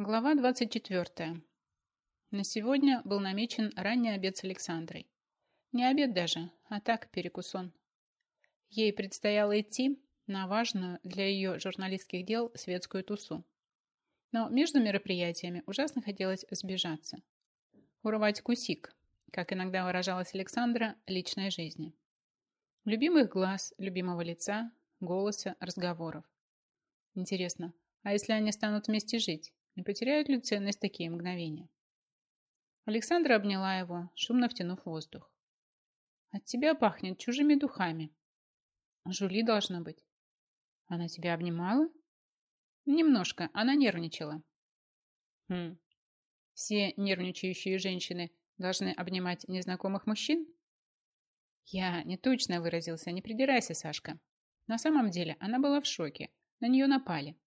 Глава 24. На сегодня был намечен ранний обед с Александрой. Не обед даже, а так перекусон. Ей предстояло идти на важную для ее журналистских дел светскую тусу. Но между мероприятиями ужасно хотелось сбежаться. Урвать кусик, как иногда выражалась Александра, личной жизни. Любимых глаз, любимого лица, голоса, разговоров. Интересно, а если они станут вместе жить? Не потеряют ли ценность такие мгновения? Александра обняла его, шумно втянув воздух. От тебя пахнет чужими духами. Жули должна быть. Она тебя обнимала? Немножко, она нервничала. Хм. Все нервничающие женщины должны обнимать незнакомых мужчин? Я не точно выразился, не придирайся, Сашка. На самом деле она была в шоке. На нее напали.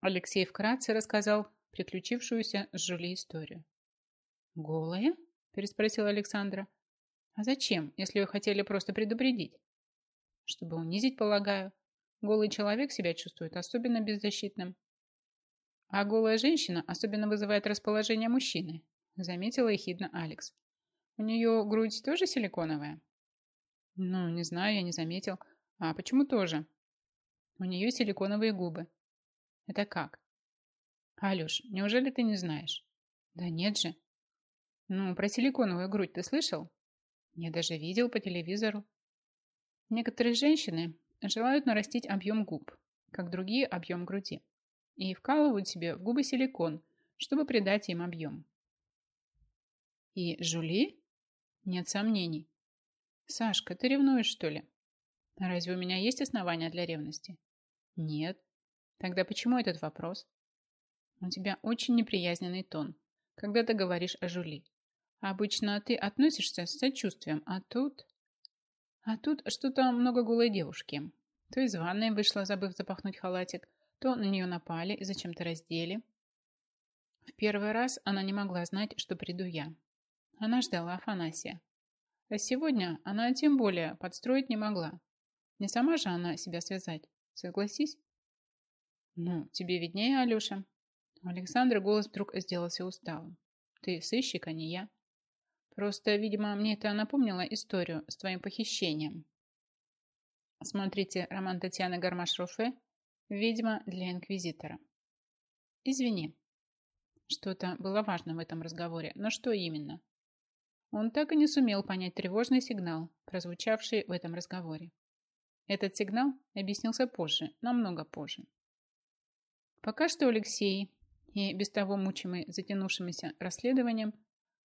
Алексей вкратце рассказал приключившуюся с Жюли историю. «Голая?» – переспросила Александра. «А зачем, если ее хотели просто предупредить?» «Чтобы унизить, полагаю. Голый человек себя чувствует особенно беззащитным». «А голая женщина особенно вызывает расположение мужчины», – заметила ехидно Алекс. «У нее грудь тоже силиконовая?» «Ну, не знаю, я не заметил. А почему тоже?» «У нее силиконовые губы. Это как? Алюш, неужели ты не знаешь? Да нет же. Ну, про силиконовую грудь ты слышал? Я даже видел по телевизору. Некоторые женщины желают нарастить объем губ, как другие объем груди, и вкалывают себе в губы силикон, чтобы придать им объем. И Жули? Нет сомнений. Сашка, ты ревнуешь, что ли? Разве у меня есть основания для ревности? Нет. Тогда почему этот вопрос? У тебя очень неприязненный тон, когда ты говоришь о Жули. Обычно ты относишься с сочувствием, а тут... А тут что-то много голой девушки. То из ванной вышла, забыв запахнуть халатик, то на нее напали и зачем-то раздели. В первый раз она не могла знать, что приду я. Она ждала Афанасия. А сегодня она тем более подстроить не могла. Не сама же она себя связать, согласись? «Ну, тебе виднее, Алеша». У голос вдруг сделался усталым. «Ты сыщик, а не я. Просто, видимо, мне это напомнило историю с твоим похищением». Смотрите роман Татьяны Гармаш-Руфе «Ведьма для инквизитора». «Извини». Что-то было важно в этом разговоре, но что именно? Он так и не сумел понять тревожный сигнал, прозвучавший в этом разговоре. Этот сигнал объяснился позже, намного позже. Пока что Алексей, и без того мучимый затянувшимся расследованием,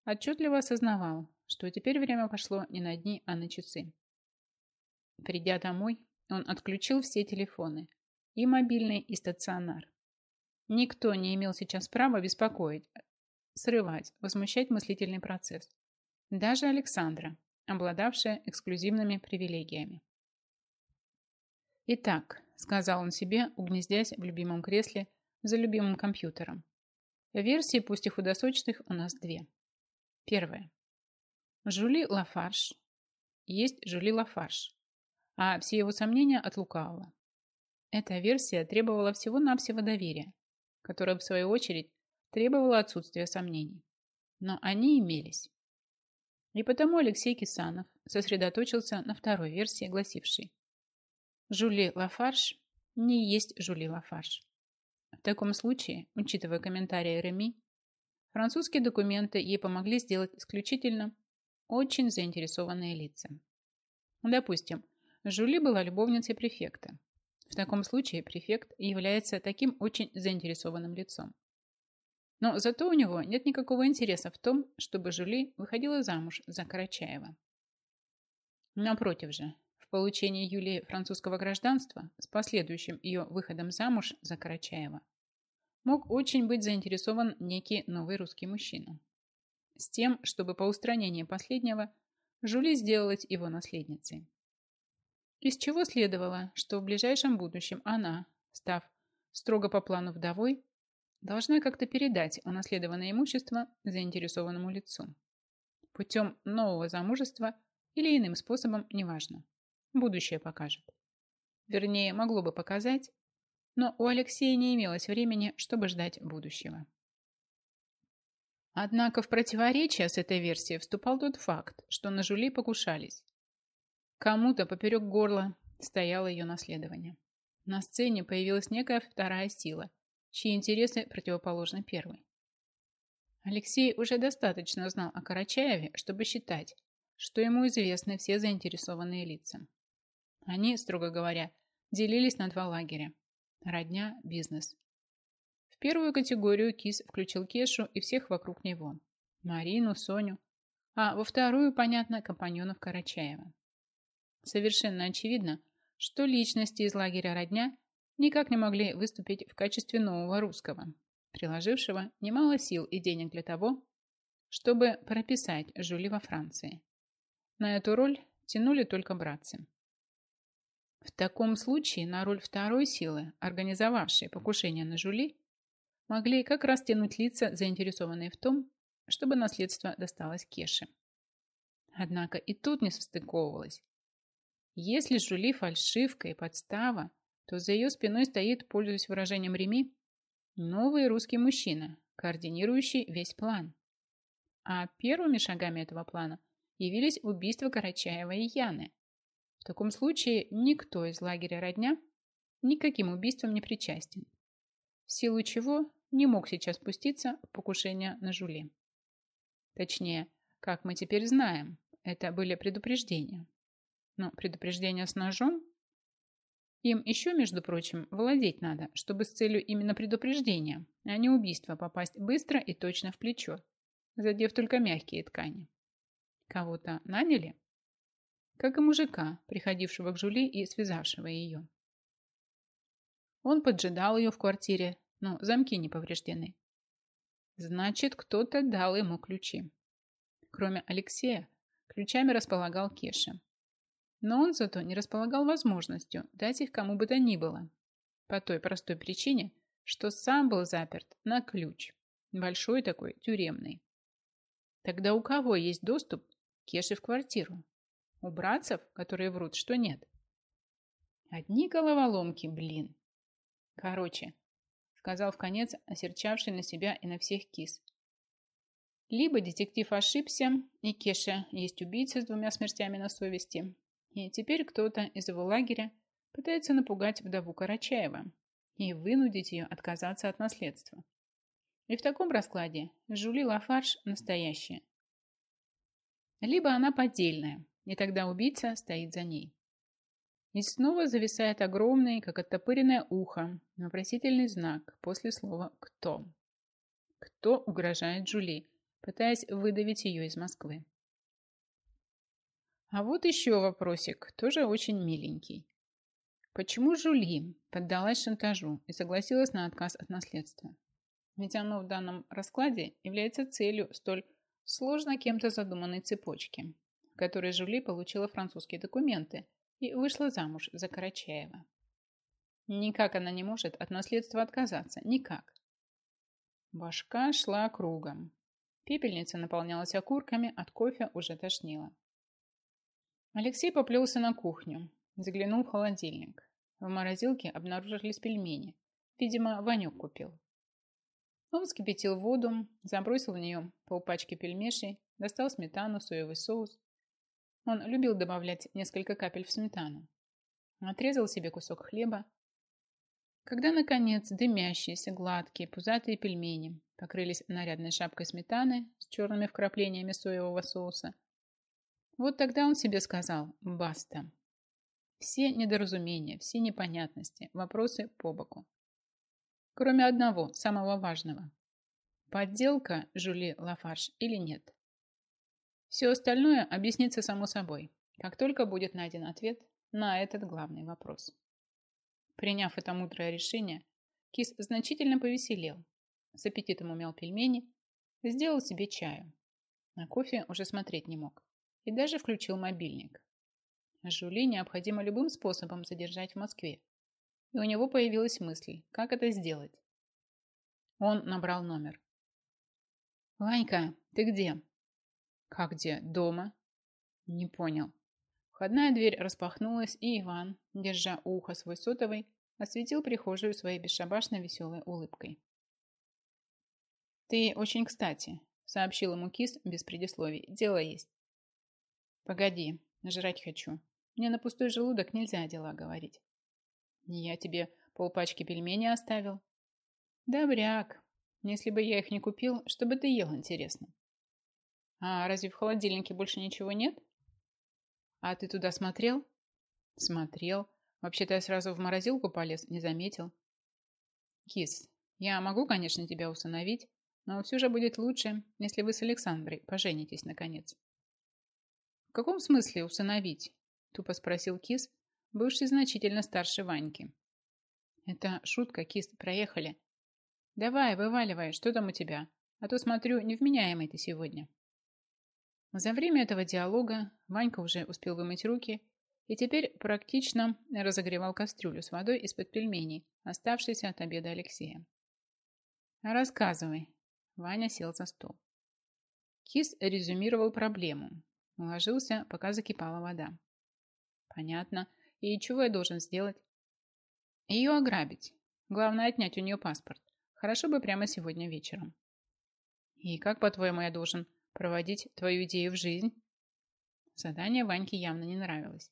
отчетливо осознавал, что теперь время пошло не на дни, а на часы. Придя домой, он отключил все телефоны, и мобильный, и стационар. Никто не имел сейчас права беспокоить, срывать, возмущать мыслительный процесс. Даже Александра, обладавшая эксклюзивными привилегиями. Итак, сказал он себе, угнездясь в любимом кресле за любимым компьютером. Версии, пусть и худосочных, у нас две. Первая. Жули Лафарш. Есть Жули Лафарш. А все его сомнения от лукавого. Эта версия требовала всего-навсего доверия, которое, в свою очередь, требовало отсутствия сомнений. Но они имелись. И потому Алексей Кисанов сосредоточился на второй версии, гласившей Жули Лафарш не есть Жули Лафарш. В таком случае, учитывая комментарии Реми, французские документы ей помогли сделать исключительно очень заинтересованные лица. Допустим, Жули была любовницей префекта. В таком случае префект является таким очень заинтересованным лицом. Но зато у него нет никакого интереса в том, чтобы Жули выходила замуж за Карачаева. Напротив же, получении Юлии французского гражданства с последующим ее выходом замуж за Карачаева мог очень быть заинтересован некий новый русский мужчина. С тем, чтобы по устранении последнего Жули сделать его наследницей. Из чего следовало, что в ближайшем будущем она, став строго по плану вдовой, должна как-то передать унаследованное имущество заинтересованному лицу. Путем нового замужества или иным способом, неважно. Будущее покажет. Вернее, могло бы показать, но у Алексея не имелось времени, чтобы ждать будущего. Однако в противоречие с этой версией вступал тот факт, что на Жули покушались. Кому-то поперек горла стояло ее наследование. На сцене появилась некая вторая сила, чьи интересы противоположны первой. Алексей уже достаточно знал о Карачаеве, чтобы считать, что ему известны все заинтересованные лица. Они, строго говоря, делились на два лагеря – родня, бизнес. В первую категорию Кис включил Кешу и всех вокруг него – Марину, Соню, а во вторую, понятно, компаньонов Карачаева. Совершенно очевидно, что личности из лагеря родня никак не могли выступить в качестве нового русского, приложившего немало сил и денег для того, чтобы прописать Жюли во Франции. На эту роль тянули только братцы. В таком случае на роль второй силы, организовавшей покушение на Жули, могли как раз тянуть лица, заинтересованные в том, чтобы наследство досталось Кеше. Однако и тут не состыковывалось. Если Жули фальшивка и подстава, то за ее спиной стоит, пользуясь выражением Реми, новый русский мужчина, координирующий весь план. А первыми шагами этого плана явились убийства Карачаева и Яны, в таком случае никто из лагеря родня никаким убийством не причастен, в силу чего не мог сейчас пуститься покушение на Жули. Точнее, как мы теперь знаем, это были предупреждения. Но предупреждения с ножом? Им еще, между прочим, владеть надо, чтобы с целью именно предупреждения, а не убийства попасть быстро и точно в плечо, задев только мягкие ткани. Кого-то наняли? Как и мужика, приходившего к Жули и связавшего ее. Он поджидал ее в квартире, но замки не повреждены. Значит, кто-то дал ему ключи. Кроме Алексея, ключами располагал Кеша. Но он зато не располагал возможностью дать их кому бы то ни было. По той простой причине, что сам был заперт на ключ. Большой такой, тюремный. Тогда у кого есть доступ к Кеше в квартиру? У братцев, которые врут, что нет. Одни головоломки, блин. Короче, сказал в конец осерчавший на себя и на всех кис. Либо детектив ошибся, и Кеша есть убийца с двумя смертями на совести, и теперь кто-то из его лагеря пытается напугать вдову Карачаева и вынудить ее отказаться от наследства. И в таком раскладе Жули Лафарш настоящая. Либо она поддельная, и тогда убийца стоит за ней. И снова зависает огромный, как оттопыренное ухо, вопросительный знак после слова «кто». Кто угрожает Джули, пытаясь выдавить ее из Москвы? А вот еще вопросик, тоже очень миленький. Почему Жули поддалась шантажу и согласилась на отказ от наследства? Ведь оно в данном раскладе является целью столь сложно кем-то задуманной цепочки которой Жули получила французские документы и вышла замуж за Карачаева. Никак она не может от наследства отказаться. Никак. Башка шла кругом. Пепельница наполнялась окурками, от кофе уже тошнило. Алексей поплелся на кухню, заглянул в холодильник. В морозилке обнаружились пельмени. Видимо, Ванюк купил. Он вскипятил воду, забросил в нее полпачки пельмешей, достал сметану, соевый соус, он любил добавлять несколько капель в сметану. Отрезал себе кусок хлеба. Когда, наконец, дымящиеся, гладкие, пузатые пельмени покрылись нарядной шапкой сметаны с черными вкраплениями соевого соуса, вот тогда он себе сказал «баста». Все недоразумения, все непонятности, вопросы по боку. Кроме одного, самого важного. Подделка Жюли Лафарш или нет? Все остальное объяснится само собой, как только будет найден ответ на этот главный вопрос. Приняв это мудрое решение, Кис значительно повеселел, с аппетитом умел пельмени, сделал себе чаю. На кофе уже смотреть не мог и даже включил мобильник. Жули необходимо любым способом задержать в Москве, и у него появилась мысль, как это сделать. Он набрал номер. «Ванька, ты где?» «Как где? Дома?» «Не понял». Входная дверь распахнулась, и Иван, держа у уха свой сотовый, осветил прихожую своей бесшабашной веселой улыбкой. «Ты очень кстати», — сообщил ему кис без предисловий. «Дело есть». «Погоди, жрать хочу. Мне на пустой желудок нельзя дела говорить». «Я тебе полпачки пельменей оставил». «Добряк. Если бы я их не купил, что бы ты ел, интересно?» «А разве в холодильнике больше ничего нет?» «А ты туда смотрел?» «Смотрел. Вообще-то я сразу в морозилку полез, не заметил». «Кис, я могу, конечно, тебя усыновить, но все же будет лучше, если вы с Александрой поженитесь, наконец». «В каком смысле усыновить?» – тупо спросил Кис, бывший значительно старше Ваньки. «Это шутка, Кис, проехали. Давай, вываливай, что там у тебя, а то, смотрю, невменяемый ты сегодня». За время этого диалога Ванька уже успел вымыть руки и теперь практично разогревал кастрюлю с водой из-под пельменей, оставшейся от обеда Алексея. «Рассказывай». Ваня сел за стол. Кис резюмировал проблему. Уложился, пока закипала вода. «Понятно. И чего я должен сделать?» «Ее ограбить. Главное, отнять у нее паспорт. Хорошо бы прямо сегодня вечером». «И как, по-твоему, я должен проводить твою идею в жизнь? Задание Ваньке явно не нравилось.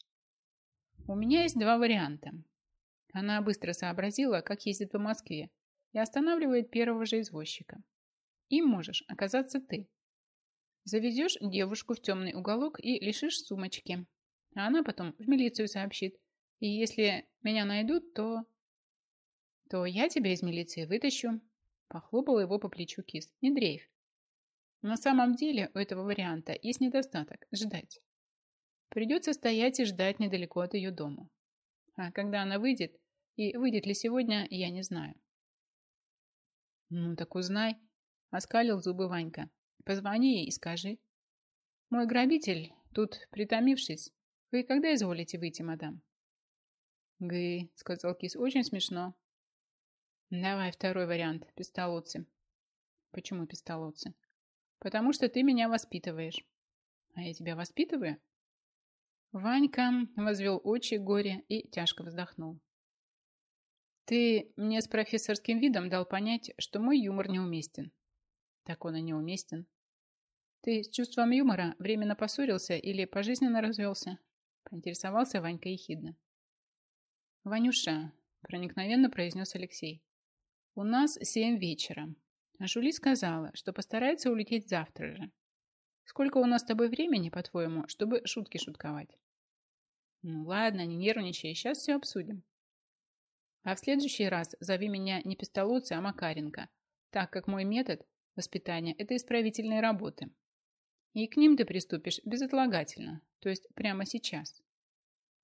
У меня есть два варианта. Она быстро сообразила, как ездит по Москве, и останавливает первого же извозчика. Им можешь оказаться ты. Заведешь девушку в темный уголок и лишишь сумочки. А она потом в милицию сообщит. И если меня найдут, то... То я тебя из милиции вытащу. Похлопал его по плечу кис. Не дрейф. На самом деле у этого варианта есть недостаток – ждать. Придется стоять и ждать недалеко от ее дома. А когда она выйдет, и выйдет ли сегодня, я не знаю. Ну так узнай, оскалил зубы Ванька. Позвони ей и скажи. Мой грабитель, тут притомившись, вы когда изволите выйти, мадам? Гы, сказал кис, очень смешно. Давай второй вариант, пистолотцы. Почему пистолотцы? Потому что ты меня воспитываешь. А я тебя воспитываю? Ванька возвел очи горе и тяжко вздохнул. Ты мне с профессорским видом дал понять, что мой юмор неуместен. Так он и неуместен. Ты с чувством юмора временно поссорился или пожизненно развелся? Поинтересовался Ванька ехидно. Ванюша, проникновенно произнес Алексей. У нас семь вечера. А Жули сказала, что постарается улететь завтра же. Сколько у нас с тобой времени, по-твоему, чтобы шутки шутковать? Ну ладно, не нервничай, сейчас все обсудим. А в следующий раз зови меня не Пестолоци, а Макаренко, так как мой метод воспитания – это исправительные работы. И к ним ты приступишь безотлагательно, то есть прямо сейчас.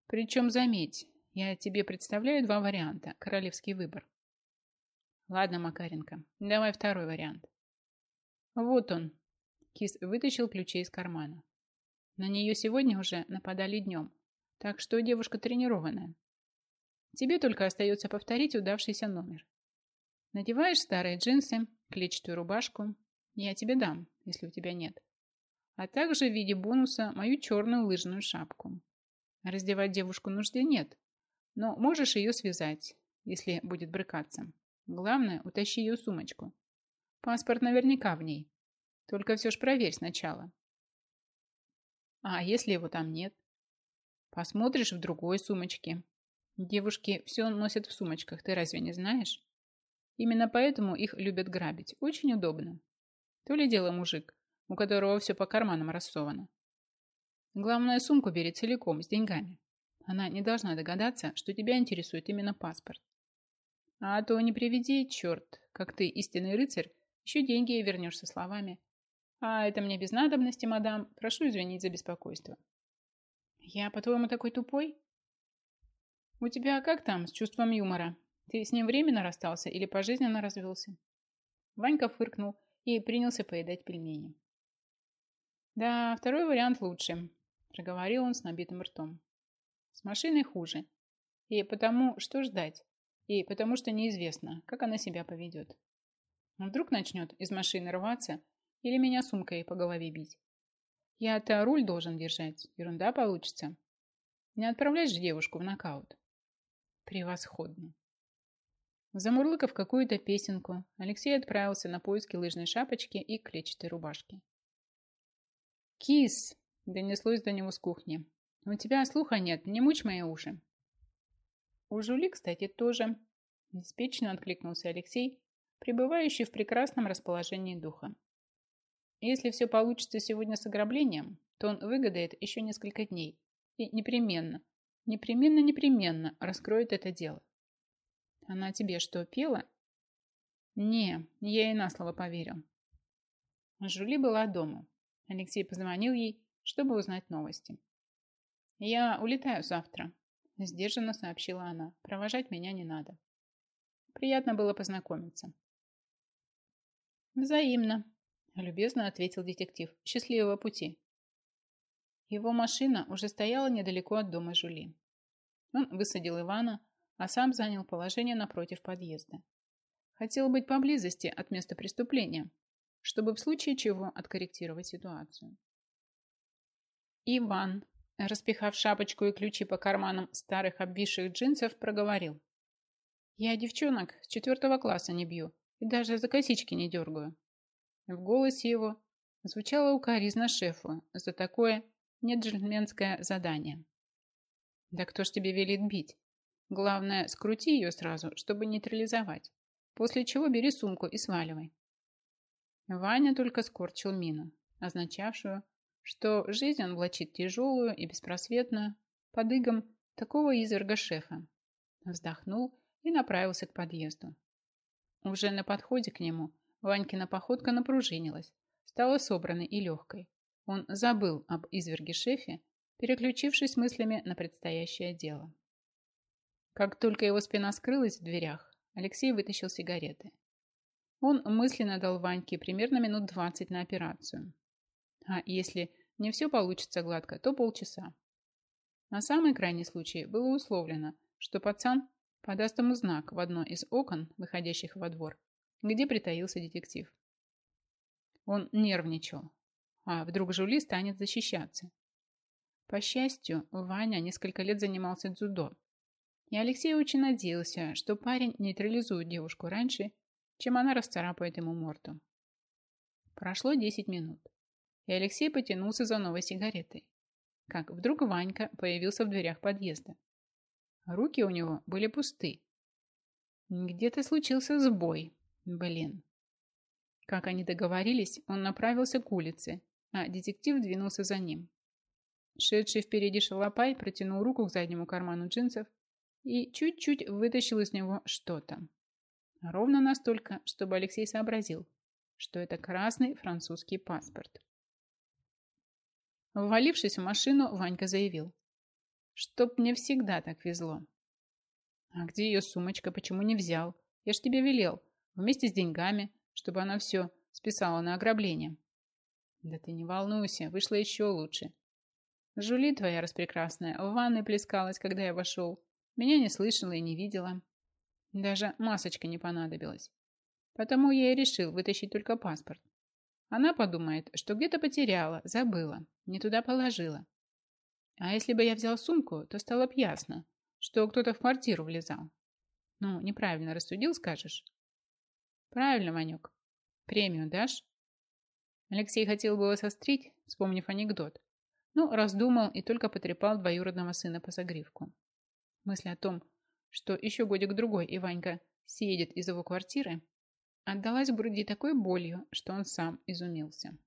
Причем, заметь, я тебе представляю два варианта, королевский выбор. Ладно, Макаренко, давай второй вариант. Вот он. Кис вытащил ключи из кармана. На нее сегодня уже нападали днем, так что девушка тренированная. Тебе только остается повторить удавшийся номер. Надеваешь старые джинсы, клетчатую рубашку. Я тебе дам, если у тебя нет. А также в виде бонуса мою черную лыжную шапку. Раздевать девушку нужды нет, но можешь ее связать, если будет брыкаться. Главное, утащи ее сумочку. Паспорт наверняка в ней. Только все ж проверь сначала. А если его там нет? Посмотришь в другой сумочке. Девушки все носят в сумочках, ты разве не знаешь? Именно поэтому их любят грабить. Очень удобно. То ли дело мужик, у которого все по карманам рассовано. Главное, сумку бери целиком, с деньгами. Она не должна догадаться, что тебя интересует именно паспорт. А то не приведи, черт, как ты, истинный рыцарь, еще деньги вернешь со словами. А это мне без надобности, мадам. Прошу извинить за беспокойство. Я, по-твоему, такой тупой? У тебя как там с чувством юмора? Ты с ним временно расстался или пожизненно развелся? Ванька фыркнул и принялся поедать пельмени. Да, второй вариант лучше, проговорил он с набитым ртом. С машиной хуже. И потому что ждать? И потому что неизвестно, как она себя поведет. Вдруг начнет из машины рваться или меня сумкой по голове бить. Я-то руль должен держать. Ерунда получится. Не отправлять же девушку в нокаут. Превосходно. Замурлыкав какую-то песенку, Алексей отправился на поиски лыжной шапочки и клетчатой рубашки. «Кис!» – донеслось до него с кухни. «У тебя слуха нет, не мучь мои уши!» «У Жули, кстати, тоже!» – беспечно откликнулся Алексей, пребывающий в прекрасном расположении духа. «Если все получится сегодня с ограблением, то он выгодает еще несколько дней и непременно, непременно-непременно раскроет это дело. Она тебе что, пела? Не, я ей на слово поверил. Жули была дома. Алексей позвонил ей, чтобы узнать новости. «Я улетаю завтра», – сдержанно сообщила она. «Провожать меня не надо». Приятно было познакомиться. «Взаимно», – любезно ответил детектив. «Счастливого пути». Его машина уже стояла недалеко от дома Жули. Он высадил Ивана, а сам занял положение напротив подъезда. Хотел быть поблизости от места преступления, чтобы в случае чего откорректировать ситуацию. Иван, распихав шапочку и ключи по карманам старых обвисших джинсов, проговорил. «Я девчонок с четвертого класса не бью и даже за косички не дергаю». В голосе его звучало укоризна шефу за такое неджентльменское задание. «Да кто ж тебе велит бить? Главное, скрути ее сразу, чтобы нейтрализовать. После чего бери сумку и сваливай. Ваня только скорчил мину, означавшую, что жизнь он влачит тяжелую и беспросветную под игом такого изверга шефа. Вздохнул и направился к подъезду. Уже на подходе к нему Ванькина походка напружинилась, стала собранной и легкой. Он забыл об изверге шефе, переключившись мыслями на предстоящее дело. Как только его спина скрылась в дверях, Алексей вытащил сигареты. Он мысленно дал Ваньке примерно минут 20 на операцию. А если не все получится гладко, то полчаса. На самый крайний случай было условлено, что пацан подаст ему знак в одно из окон, выходящих во двор, где притаился детектив. Он нервничал. А вдруг Жули станет защищаться? По счастью, Ваня несколько лет занимался дзюдо и Алексей очень надеялся, что парень нейтрализует девушку раньше, чем она расцарапает ему морду. Прошло 10 минут, и Алексей потянулся за новой сигаретой. Как вдруг Ванька появился в дверях подъезда. Руки у него были пусты. Где-то случился сбой. Блин. Как они договорились, он направился к улице, а детектив двинулся за ним. Шедший впереди шалопай протянул руку к заднему карману джинсов и чуть-чуть вытащил из него что-то. Ровно настолько, чтобы Алексей сообразил, что это красный французский паспорт. Ввалившись в машину, Ванька заявил, чтоб мне всегда так везло. А где ее сумочка, почему не взял? Я ж тебе велел, вместе с деньгами, чтобы она все списала на ограбление. Да ты не волнуйся, вышло еще лучше. Жули твоя распрекрасная в ванной плескалась, когда я вошел, меня не слышала и не видела. Даже масочка не понадобилась. Потому я и решил вытащить только паспорт. Она подумает, что где-то потеряла, забыла, не туда положила. А если бы я взял сумку, то стало б ясно, что кто-то в квартиру влезал. Ну, неправильно рассудил, скажешь? Правильно, Ванек. Премию дашь? Алексей хотел было сострить, вспомнив анекдот, но раздумал и только потрепал двоюродного сына по загривку. Мысль о том, что еще годик-другой и Ванька съедет из его квартиры, отдалась в груди такой болью, что он сам изумился.